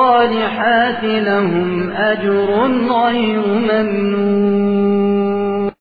الصالحات لهم أجر غير ممنون.